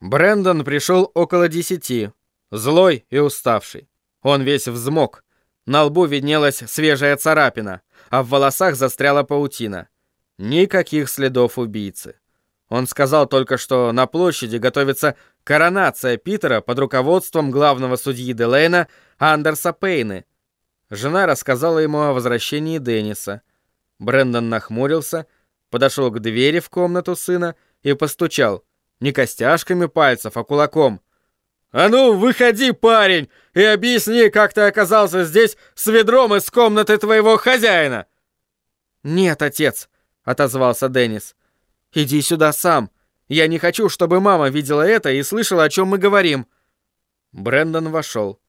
Брэндон пришел около десяти, злой и уставший. Он весь взмок. На лбу виднелась свежая царапина, а в волосах застряла паутина. Никаких следов убийцы. Он сказал только, что на площади готовится коронация Питера под руководством главного судьи Делейна Андерса Пейны. Жена рассказала ему о возвращении Денниса. Брэндон нахмурился, подошел к двери в комнату сына и постучал. Не костяшками пальцев, а кулаком. «А ну, выходи, парень, и объясни, как ты оказался здесь с ведром из комнаты твоего хозяина!» «Нет, отец», — отозвался Деннис. «Иди сюда сам. Я не хочу, чтобы мама видела это и слышала, о чем мы говорим». Брэндон вошел.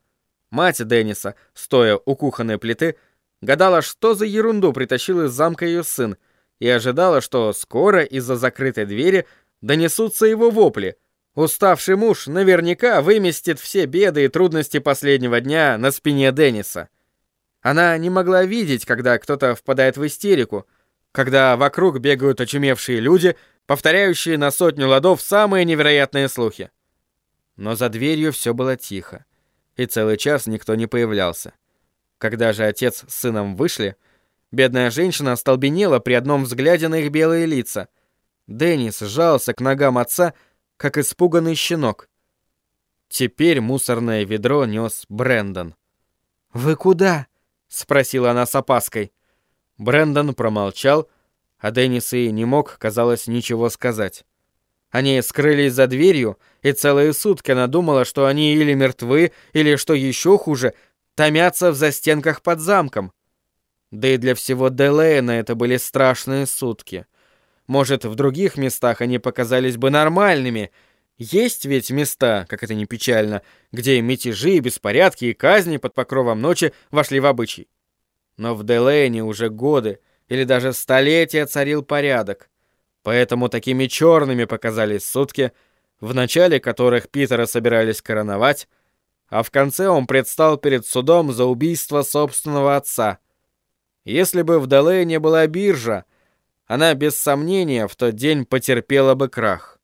Мать Денниса, стоя у кухонной плиты, гадала, что за ерунду притащил из замка ее сын, и ожидала, что скоро из-за закрытой двери донесутся его вопли. Уставший муж наверняка выместит все беды и трудности последнего дня на спине Денниса. Она не могла видеть, когда кто-то впадает в истерику, когда вокруг бегают очумевшие люди, повторяющие на сотню ладов самые невероятные слухи. Но за дверью все было тихо, и целый час никто не появлялся. Когда же отец с сыном вышли, бедная женщина остолбенела при одном взгляде на их белые лица — Деннис сжался к ногам отца, как испуганный щенок. Теперь мусорное ведро нес Брендон. «Вы куда?» — спросила она с опаской. Брендон промолчал, а Деннис и не мог, казалось, ничего сказать. Они скрылись за дверью, и целые сутки она думала, что они или мертвы, или, что еще хуже, томятся в застенках под замком. Да и для всего Делейна это были страшные сутки. Может, в других местах они показались бы нормальными. Есть ведь места, как это ни печально, где мятежи, беспорядки и казни под покровом ночи вошли в обычай. Но в Делэне уже годы или даже столетия царил порядок. Поэтому такими черными показались сутки, в начале которых Питера собирались короновать, а в конце он предстал перед судом за убийство собственного отца. Если бы в Делэне была биржа, она без сомнения в тот день потерпела бы крах.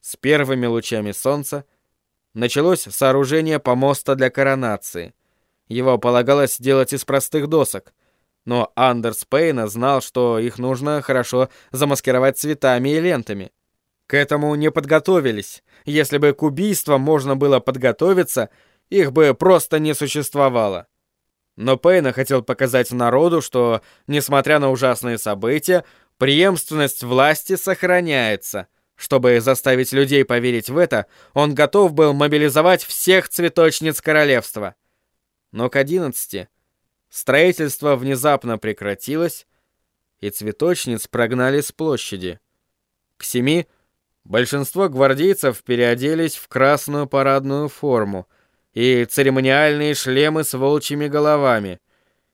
С первыми лучами солнца началось сооружение помоста для коронации. Его полагалось делать из простых досок, но Андерс Пейна знал, что их нужно хорошо замаскировать цветами и лентами. К этому не подготовились. Если бы к убийствам можно было подготовиться, их бы просто не существовало. Но Пейна хотел показать народу, что, несмотря на ужасные события, преемственность власти сохраняется. Чтобы заставить людей поверить в это, он готов был мобилизовать всех цветочниц королевства. Но к одиннадцати строительство внезапно прекратилось, и цветочниц прогнали с площади. К семи большинство гвардейцев переоделись в красную парадную форму, и церемониальные шлемы с волчьими головами.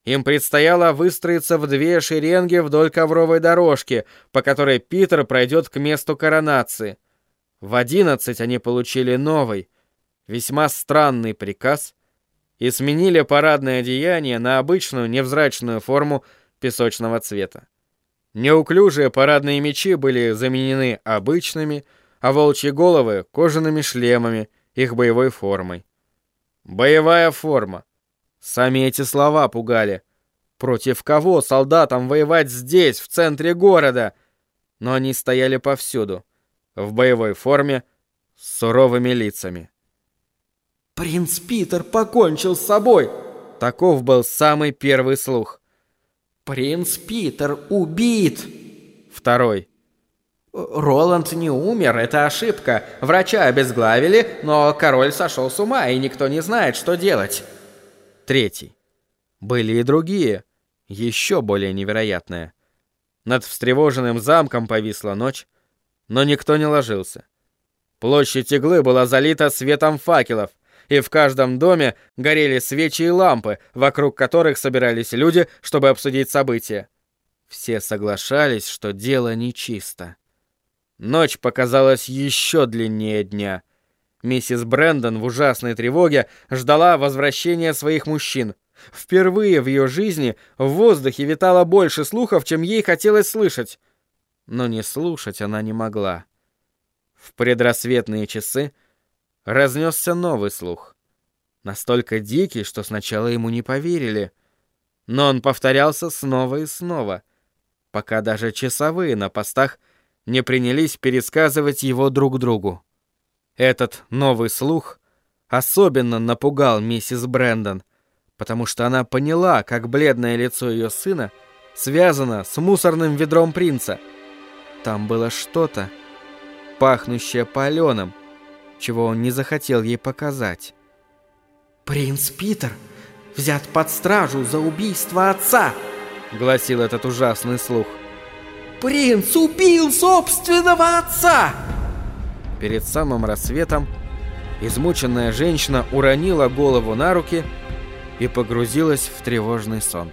Им предстояло выстроиться в две шеренги вдоль ковровой дорожки, по которой Питер пройдет к месту коронации. В одиннадцать они получили новый, весьма странный приказ и сменили парадное одеяние на обычную невзрачную форму песочного цвета. Неуклюжие парадные мечи были заменены обычными, а волчьи головы — кожаными шлемами, их боевой формой. Боевая форма. Сами эти слова пугали. Против кого солдатам воевать здесь, в центре города? Но они стояли повсюду, в боевой форме, с суровыми лицами. «Принц Питер покончил с собой!» Таков был самый первый слух. «Принц Питер убит!» Второй. Роланд не умер, это ошибка. Врача обезглавили, но король сошел с ума, и никто не знает, что делать. Третий. Были и другие, еще более невероятные. Над встревоженным замком повисла ночь, но никто не ложился. Площадь иглы была залита светом факелов, и в каждом доме горели свечи и лампы, вокруг которых собирались люди, чтобы обсудить события. Все соглашались, что дело нечисто. Ночь показалась еще длиннее дня. Миссис Брэндон в ужасной тревоге ждала возвращения своих мужчин. Впервые в ее жизни в воздухе витало больше слухов, чем ей хотелось слышать. Но не слушать она не могла. В предрассветные часы разнесся новый слух. Настолько дикий, что сначала ему не поверили. Но он повторялся снова и снова, пока даже часовые на постах не принялись пересказывать его друг другу. Этот новый слух особенно напугал миссис Брэндон, потому что она поняла, как бледное лицо ее сына связано с мусорным ведром принца. Там было что-то, пахнущее паленым, чего он не захотел ей показать. «Принц Питер взят под стражу за убийство отца!» — гласил этот ужасный слух. «Принц убил собственного отца!» Перед самым рассветом измученная женщина уронила голову на руки и погрузилась в тревожный сон.